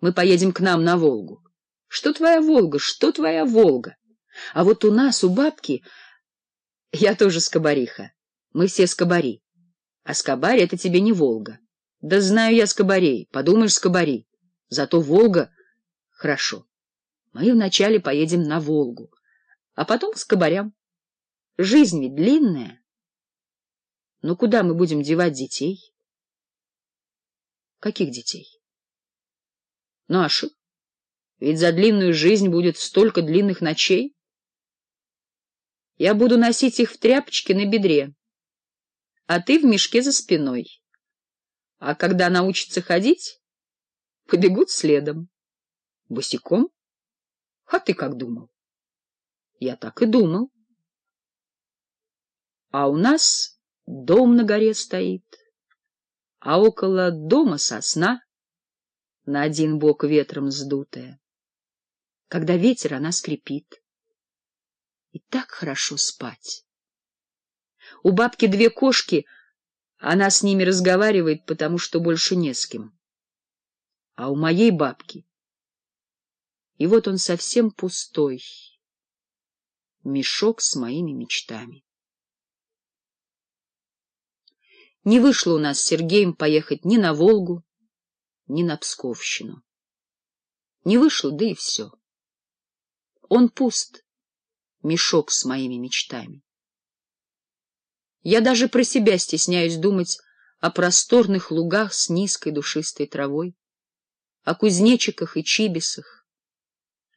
мы поедем к нам на Волгу. Что твоя Волга? Что твоя Волга? А вот у нас, у бабки... Я тоже скобариха. Мы все скобари. А скобарь — это тебе не Волга. Да знаю я скобарей. Подумаешь, скобари. Зато Волга... Хорошо. Мы вначале поедем на Волгу, а потом к скобарям. Жизнь ведь длинная. Но куда мы будем девать детей? Каких детей? Наших. Ведь за длинную жизнь будет столько длинных ночей. Я буду носить их в тряпочке на бедре, а ты в мешке за спиной. А когда научатся ходить, побегут следом. Босиком? А ты как думал? Я так и думал. А у нас дом на горе стоит, а около дома сосна — на один бок ветром сдутая. Когда ветер, она скрипит. И так хорошо спать. У бабки две кошки, она с ними разговаривает, потому что больше не с кем. А у моей бабки... И вот он совсем пустой, мешок с моими мечтами. Не вышло у нас с Сергеем поехать ни на Волгу, ни на Псковщину. Не вышло, да и все. Он пуст, мешок с моими мечтами. Я даже про себя стесняюсь думать о просторных лугах с низкой душистой травой, о кузнечиках и чибисах,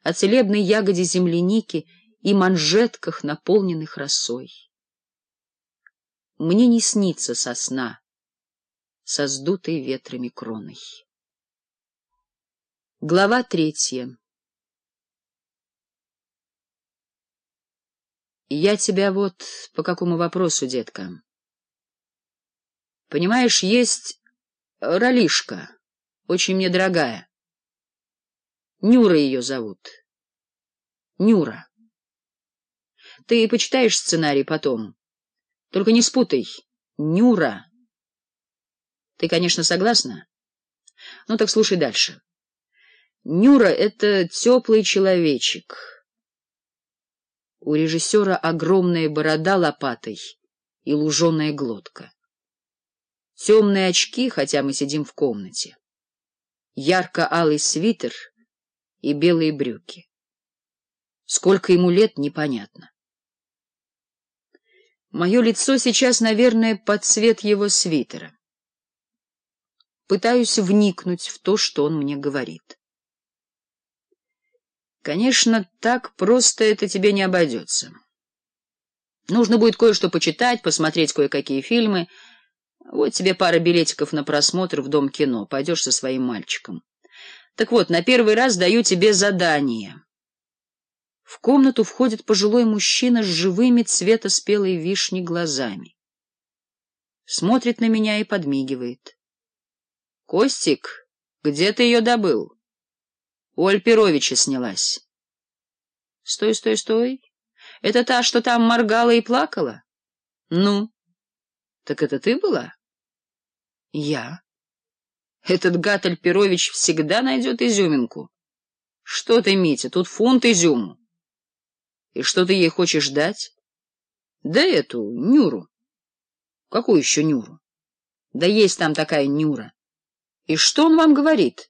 о целебной ягоде земляники и манжетках, наполненных росой. Мне не снится сосна со сдутой ветрами кроной. Глава третья. Я тебя вот по какому вопросу, детка. Понимаешь, есть ролишка, очень мне дорогая. Нюра ее зовут. Нюра. Ты почитаешь сценарий потом. Только не спутай. Нюра. Ты, конечно, согласна? Ну так слушай дальше. Нюра — это теплый человечек. У режиссера огромная борода лопатой и луженая глотка. Темные очки, хотя мы сидим в комнате. Ярко-алый свитер и белые брюки. Сколько ему лет, непонятно. Мое лицо сейчас, наверное, под цвет его свитера. Пытаюсь вникнуть в то, что он мне говорит. Конечно, так просто это тебе не обойдется. Нужно будет кое-что почитать, посмотреть кое-какие фильмы. Вот тебе пара билетиков на просмотр в Дом кино. Пойдешь со своим мальчиком. Так вот, на первый раз даю тебе задание. В комнату входит пожилой мужчина с живыми цвета спелой вишни глазами. Смотрит на меня и подмигивает. — Костик, где ты ее добыл? — Оль Перовича снялась. — Стой, стой, стой. Это та, что там моргала и плакала? — Ну? — Так это ты была? — Я. Этот гад Альперович всегда найдет изюминку. — Что ты, Митя, тут фунт изюму. — И что ты ей хочешь дать? — Да эту, Нюру. — Какую еще Нюру? — Да есть там такая Нюра. — И что он вам говорит? —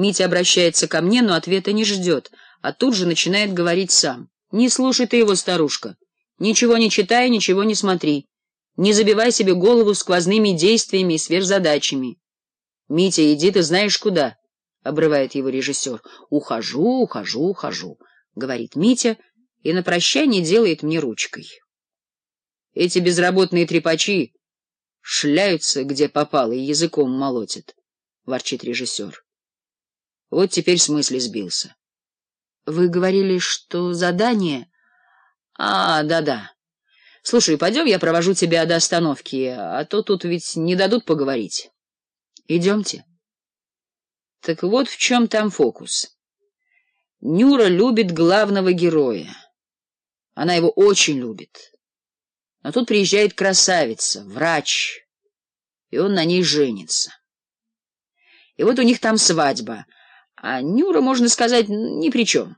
Митя обращается ко мне, но ответа не ждет, а тут же начинает говорить сам. «Не слушай ты его, старушка. Ничего не читай, ничего не смотри. Не забивай себе голову сквозными действиями и сверхзадачами». «Митя, иди ты знаешь куда», — обрывает его режиссер. «Ухожу, ухожу, ухожу», — говорит Митя и на прощание делает мне ручкой. Эти безработные трепачи шляются, где попало, и языком молотят, — ворчит режиссер. Вот теперь с мысли сбился. Вы говорили, что задание... А, да-да. Слушай, пойдем, я провожу тебя до остановки, а то тут ведь не дадут поговорить. Идемте. Так вот в чем там фокус. Нюра любит главного героя. Она его очень любит. Но тут приезжает красавица, врач, и он на ней женится. И вот у них там свадьба — а Нюра, можно сказать, ни при чем.